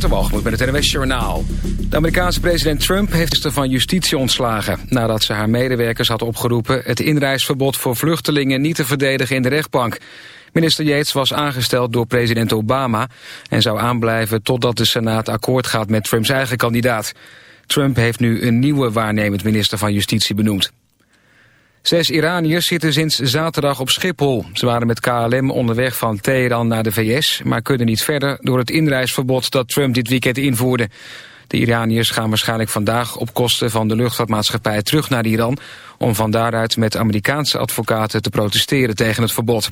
Met het NWS Journaal. De Amerikaanse president Trump heeft de van justitie ontslagen... nadat ze haar medewerkers had opgeroepen... het inreisverbod voor vluchtelingen niet te verdedigen in de rechtbank. Minister Yates was aangesteld door president Obama... en zou aanblijven totdat de Senaat akkoord gaat met Trumps eigen kandidaat. Trump heeft nu een nieuwe waarnemend minister van Justitie benoemd. Zes Iraniërs zitten sinds zaterdag op Schiphol. Ze waren met KLM onderweg van Teheran naar de VS... maar kunnen niet verder door het inreisverbod dat Trump dit weekend invoerde. De Iraniërs gaan waarschijnlijk vandaag op kosten van de luchtvaartmaatschappij terug naar Iran... om van daaruit met Amerikaanse advocaten te protesteren tegen het verbod.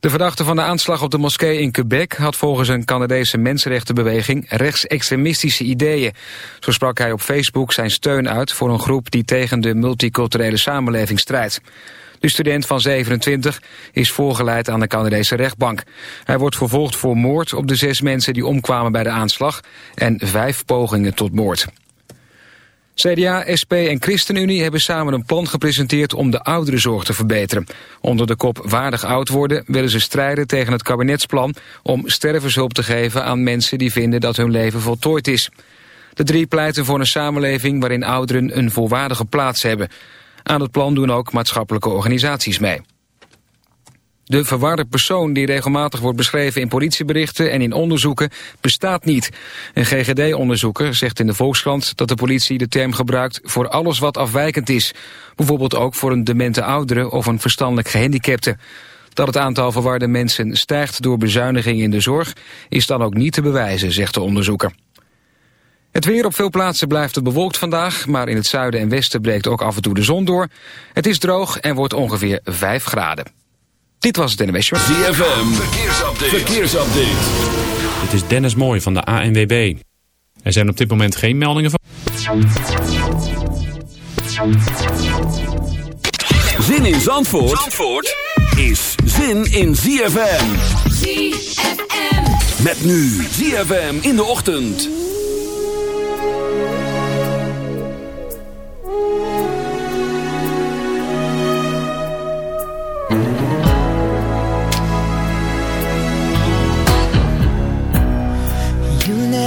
De verdachte van de aanslag op de moskee in Quebec had volgens een Canadese mensenrechtenbeweging rechtsextremistische ideeën. Zo sprak hij op Facebook zijn steun uit voor een groep die tegen de multiculturele samenleving strijdt. De student van 27 is voorgeleid aan de Canadese rechtbank. Hij wordt vervolgd voor moord op de zes mensen die omkwamen bij de aanslag en vijf pogingen tot moord. CDA, SP en ChristenUnie hebben samen een plan gepresenteerd om de ouderenzorg te verbeteren. Onder de kop waardig oud worden willen ze strijden tegen het kabinetsplan om stervenshulp te geven aan mensen die vinden dat hun leven voltooid is. De drie pleiten voor een samenleving waarin ouderen een volwaardige plaats hebben. Aan het plan doen ook maatschappelijke organisaties mee. De verwarde persoon die regelmatig wordt beschreven in politieberichten en in onderzoeken bestaat niet. Een GGD-onderzoeker zegt in de Volkskrant dat de politie de term gebruikt voor alles wat afwijkend is. Bijvoorbeeld ook voor een demente oudere of een verstandelijk gehandicapte. Dat het aantal verwarde mensen stijgt door bezuinigingen in de zorg is dan ook niet te bewijzen, zegt de onderzoeker. Het weer op veel plaatsen blijft het bewolkt vandaag, maar in het zuiden en westen breekt ook af en toe de zon door. Het is droog en wordt ongeveer 5 graden. Dit was het NWS Show. ZFM, verkeersupdate. verkeersupdate. Dit is Dennis Mooij van de ANWB. Er zijn op dit moment geen meldingen van... Zin in Zandvoort, Zandvoort is zin in ZFM. ZFM. Met nu ZFM in de ochtend.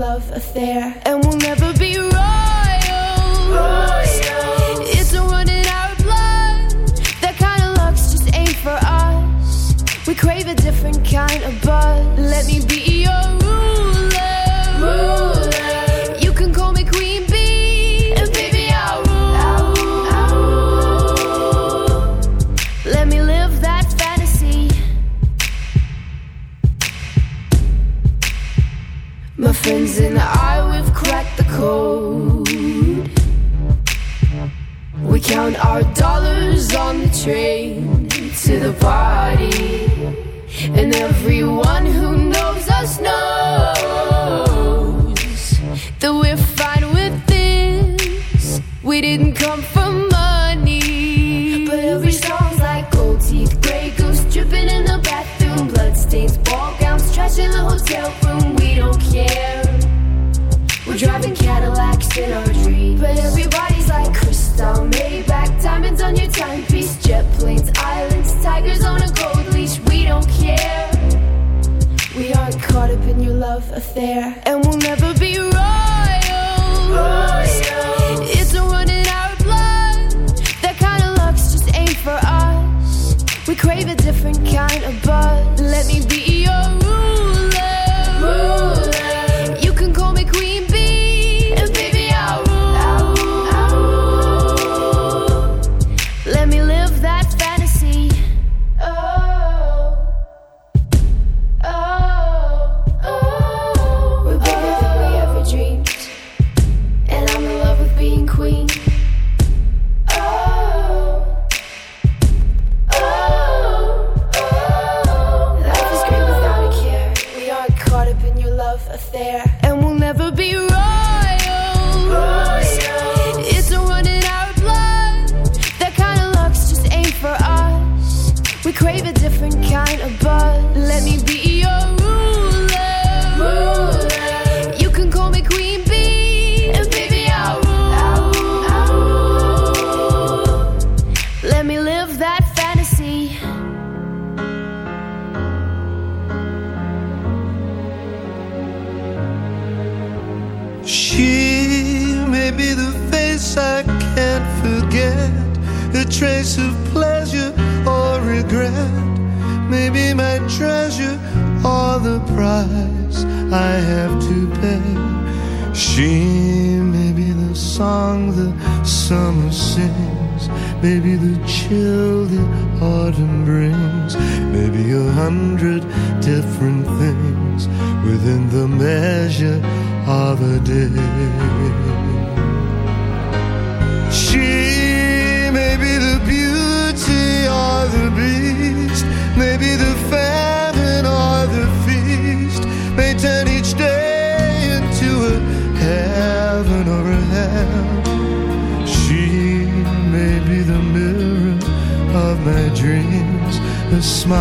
love affair, and we'll never be royals. It's not run in our blood. That kind of love's just ain't for us. We crave a different kind of.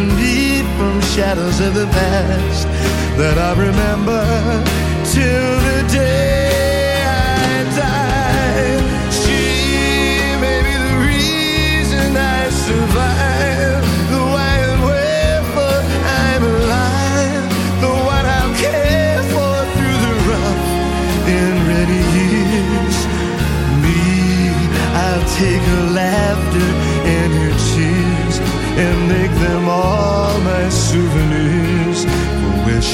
rising from shadows of the past that I remember.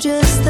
just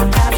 don't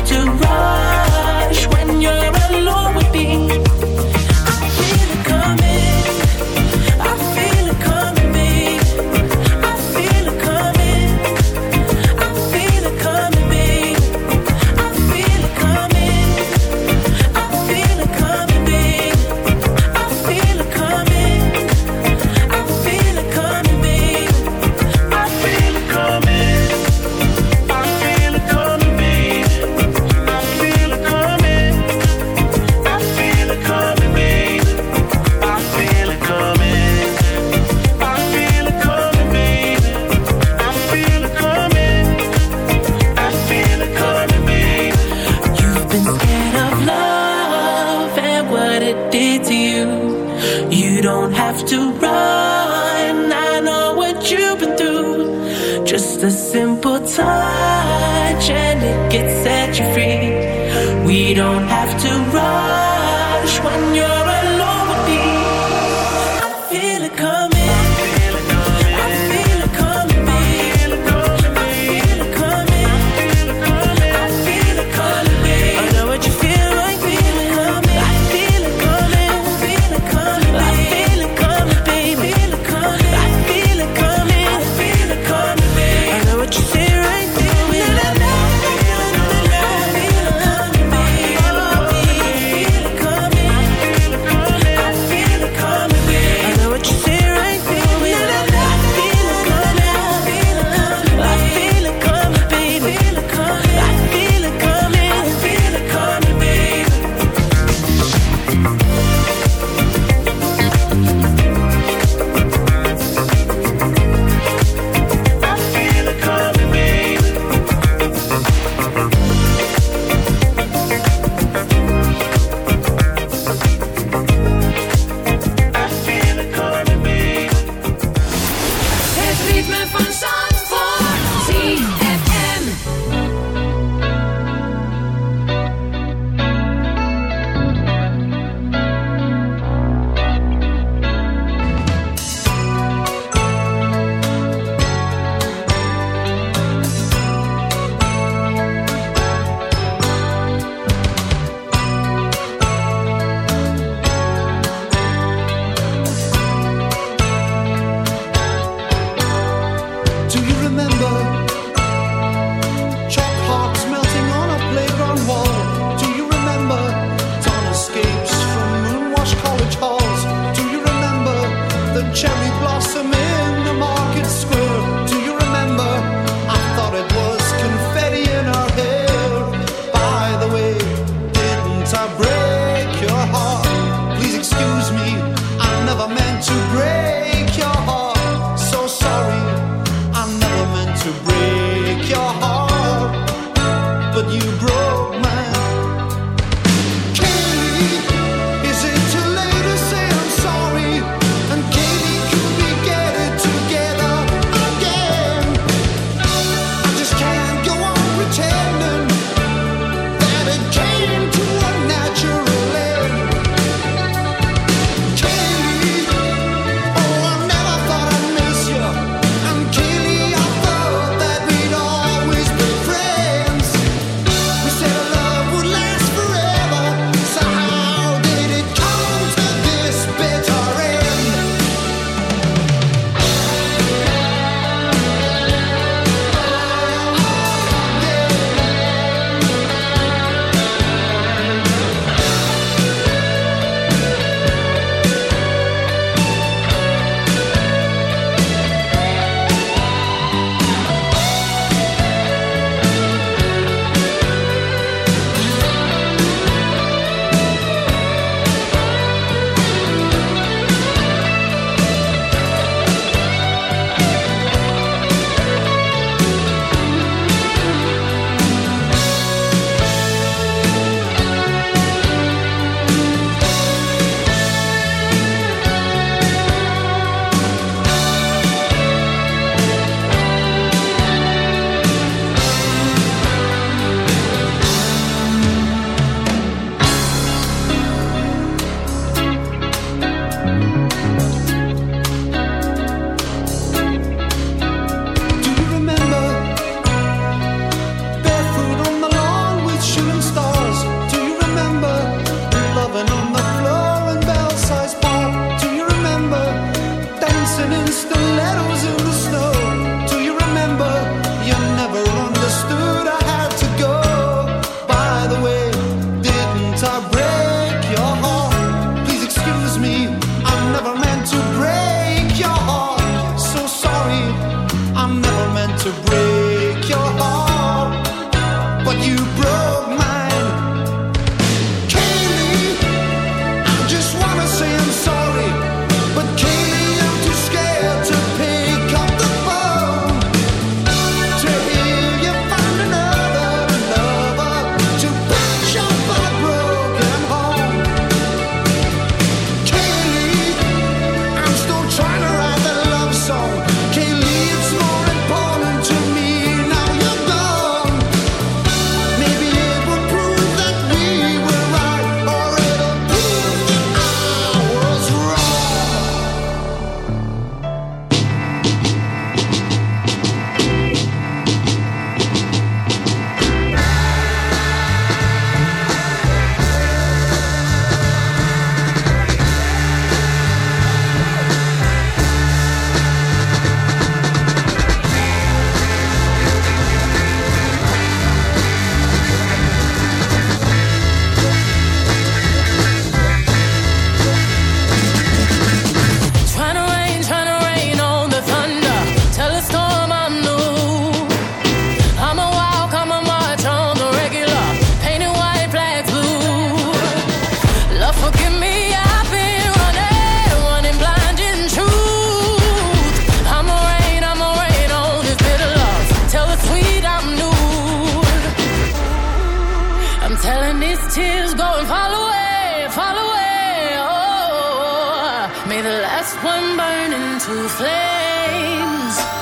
last one burn into flames.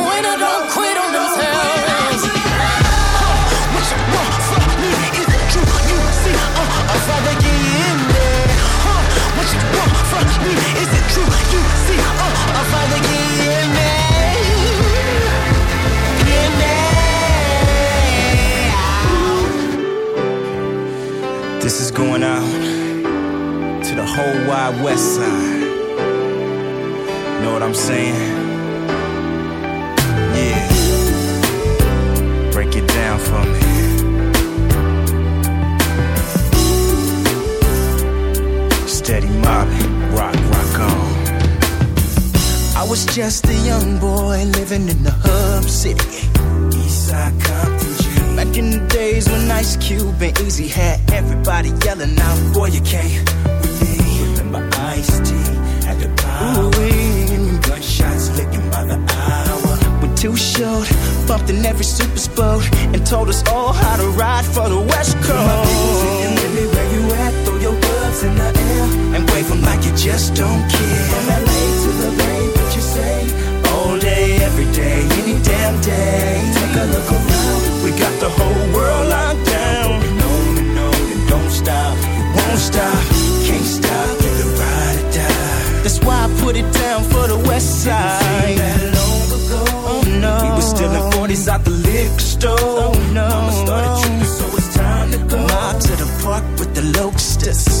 going out to the whole wide west side. Know what I'm saying? Yeah. Break it down for me. Steady mobbing, was just a young boy living in the hub city. Eastside Compton G. Back in the days when Ice Cube and Eazy had everybody yelling out, Boy, you can't me. Remember Ice T at the power. Gunshots licking by the hour. We're too short, bumped in every super sport, and told us all how to ride for the West Coast. Where you at? Throw your gloves in the air and wave 'em like you just don't care. From LA to the Bay, say? All day, every day, any damn day. Take a look around, we got the whole world locked down. No, no, no, then don't stop, you won't stop, can't stop, either ride or die. That's why I put it down for the West Side. That long ago, oh no, we were still in 40s out the liquor store. Oh no, Mama started tripping, so it's time to go. Mob to the park with the locusts.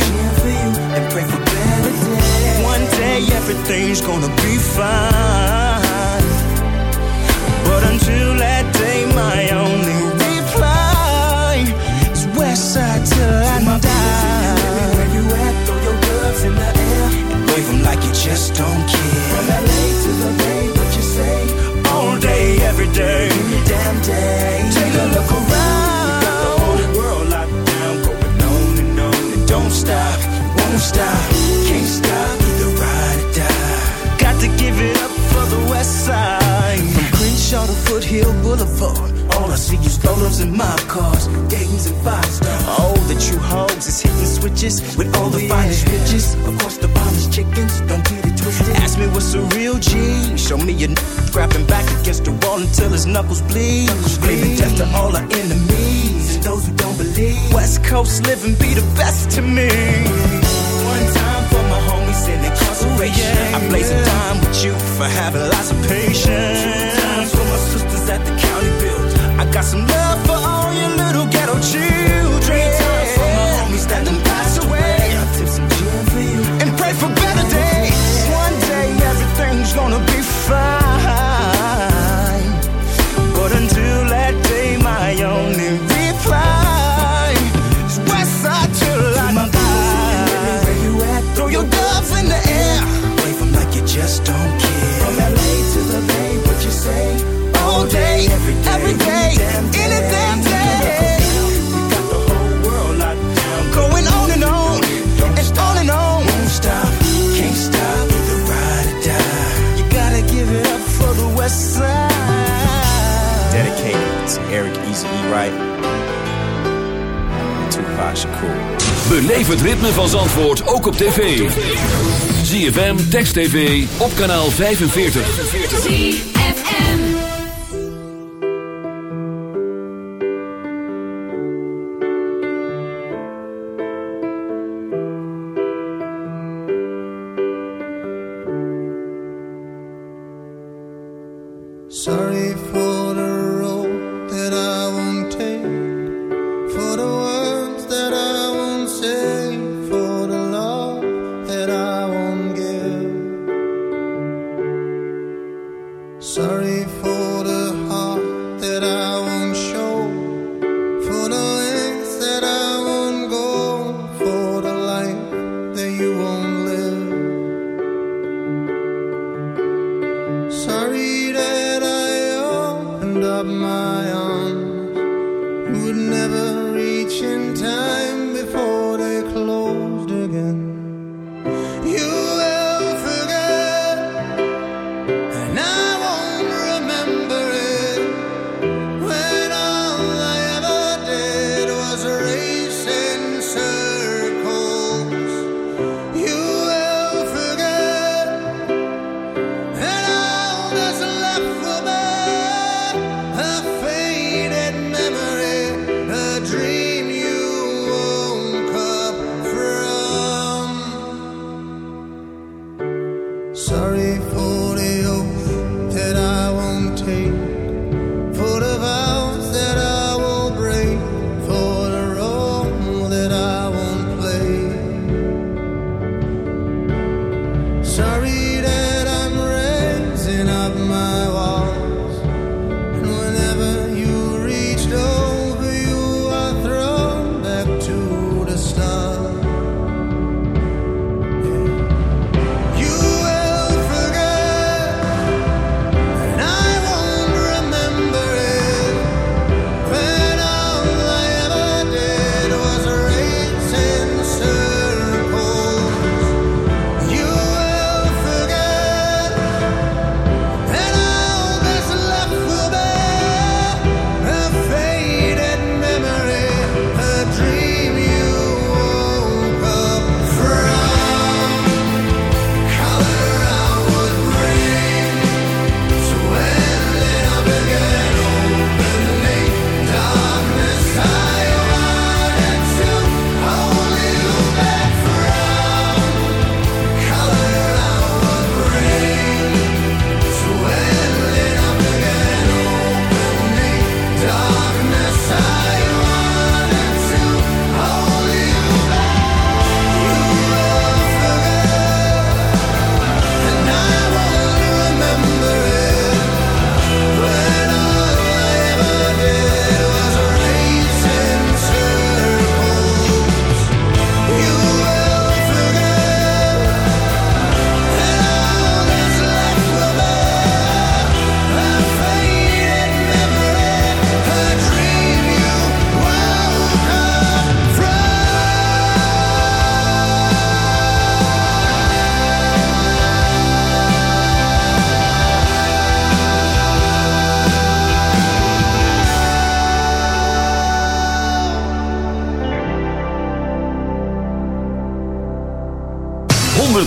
Pray for better days. One day everything's gonna be fine. But until that day, my only reply is Westside till I die. Where you at? Throw your gloves in the air and wave 'em like you just don't care. From LA to the Bay, what you say? All day, every day, every damn day. Take a look around. We got the whole world locked down, going on and on and don't stop, won't stop, can't stop, either ride or die. Got to give it up for the West Side. From Crenshaw to Foothill Boulevard. All I see is photos and mob cars, Dayton's and five stars. Oh, the true hogs is hitting switches with all the finest riches. Of course, the finest chickens, don't get it twisted. Ask me what's a real G. Show me a n- grabbing back against the wall until his knuckles bleed. Screaming death to all our enemies and those who don't believe. West Coast living be the best to me. Time my homies incarceration. I blaze a dime with you for having lots of patience. Two times for my sisters at the county build. I got some love for all your little ghetto children. Three times for my homies that done passed away. I tip some gin for you and pray for better days. One day everything's gonna be fine. Just don't care. From LA to the Bay, what you say? All day, every day, every day, any damn day. We got the whole world locked down, going on and on, and on and on. Won't stop, can't stop, either ride or die. You gotta give it up for the West Side. Dedicated to Eric Easy E. Wright and Tupac Shakur. Beleef het ritme van Zandvoort ook op tv. ZFM, Text TV, op kanaal 45. ZFM. Sorry for the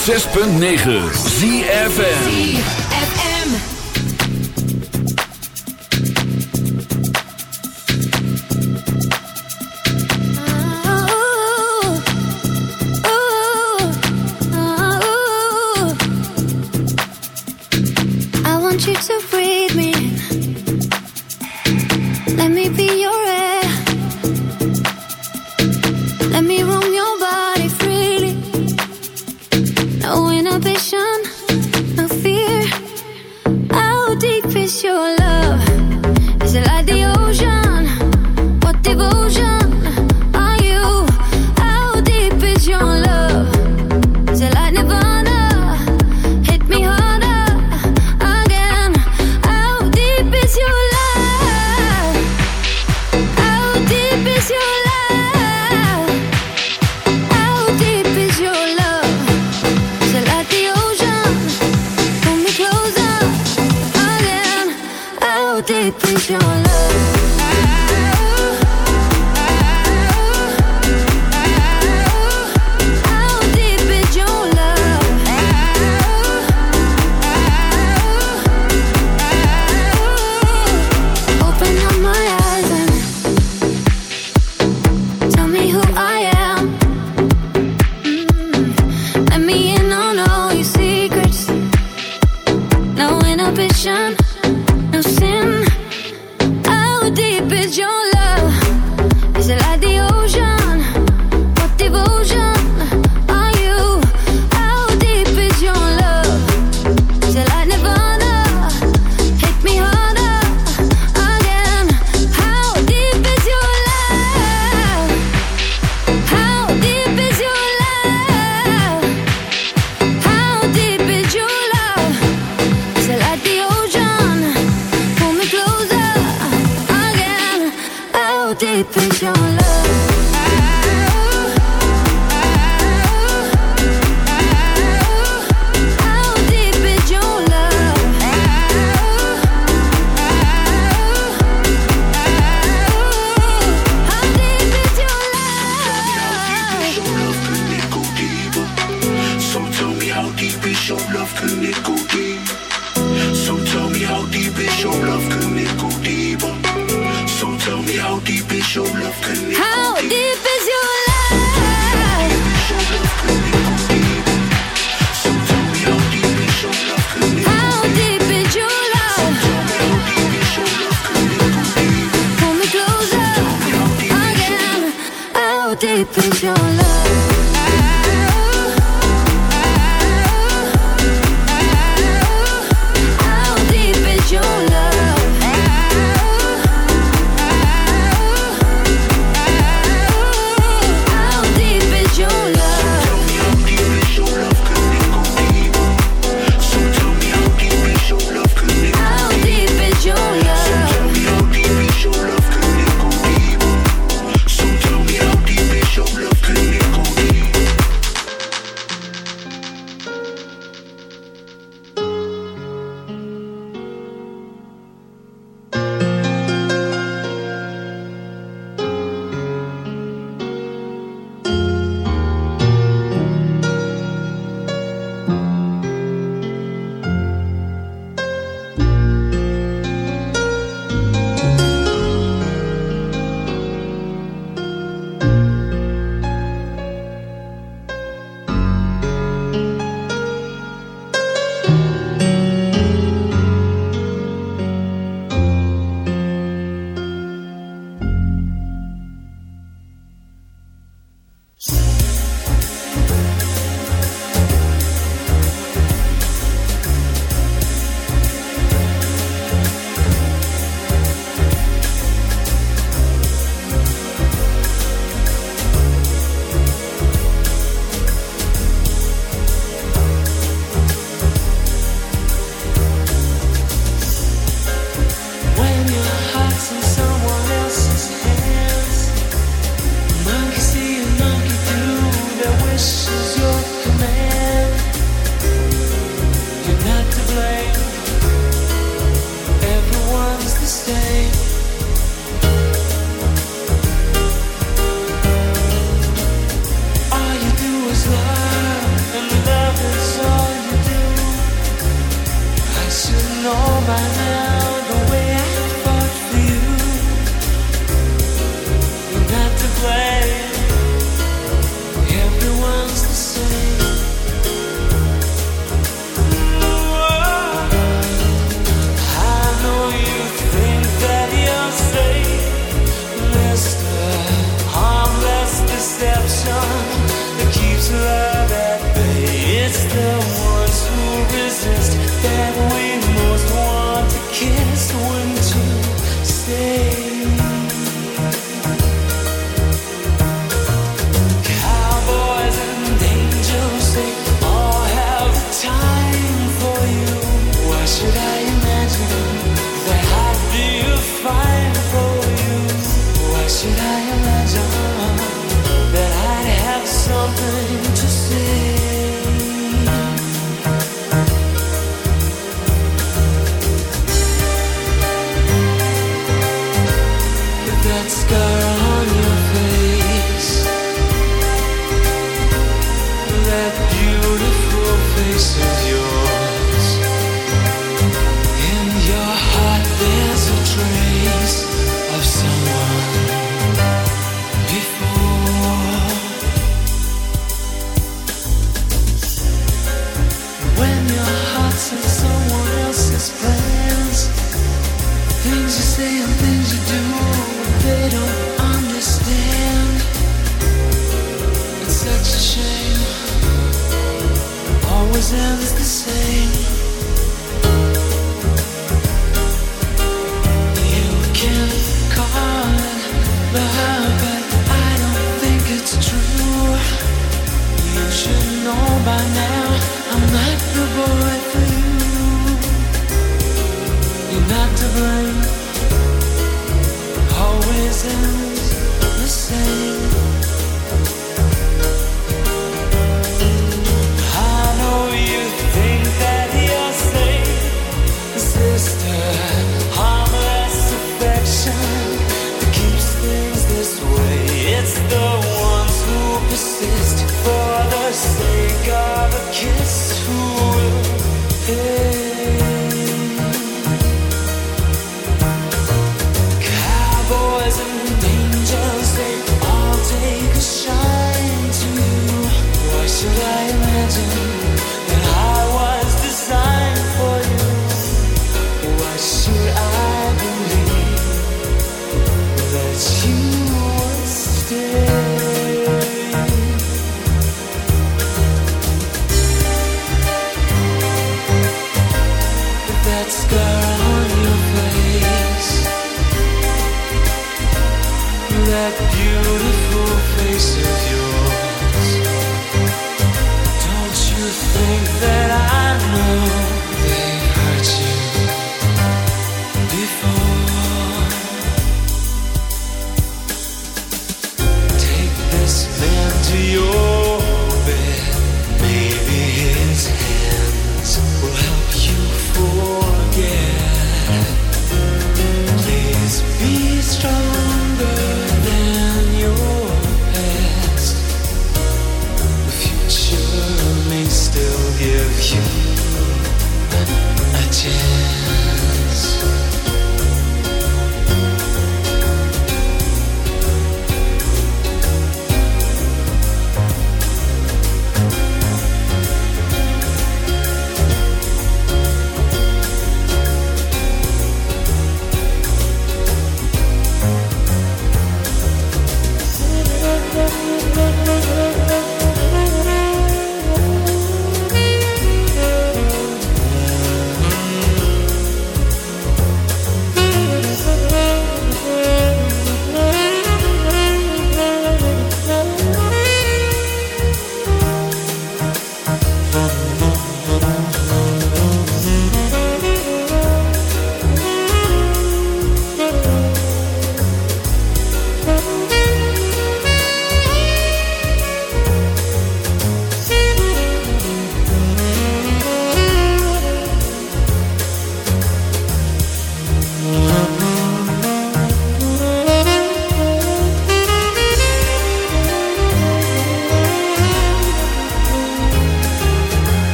106.9 want you to breathe me. Let me be your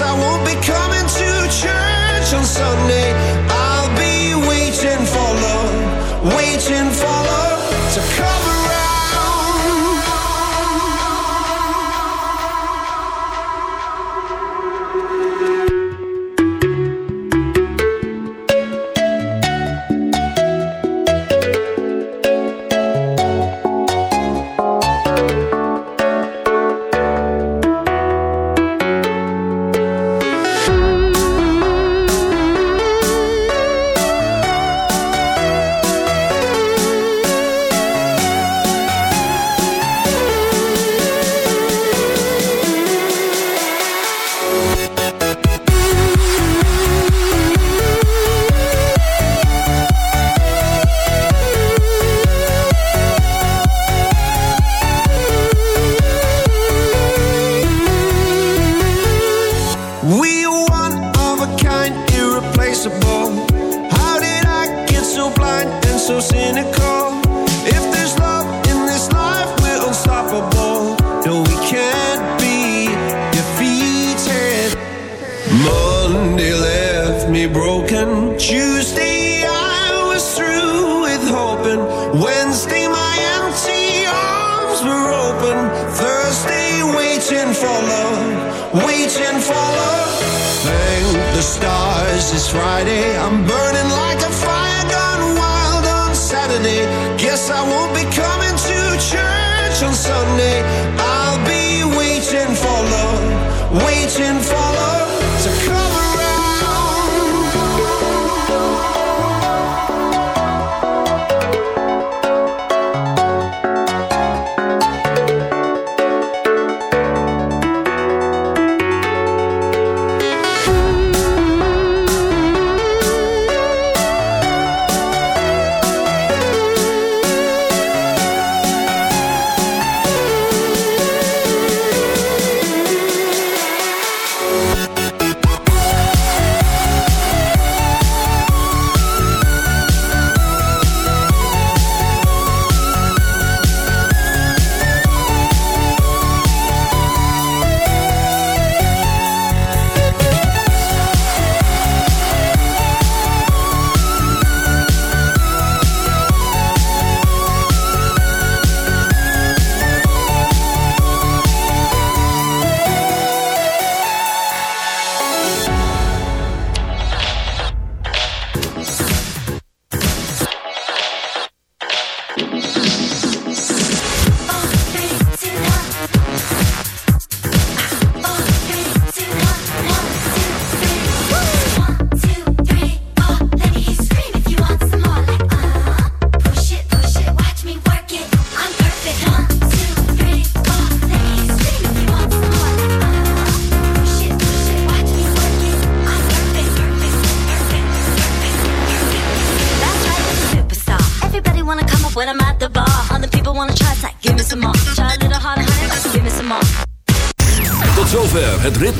I won't be coming to church on Sunday.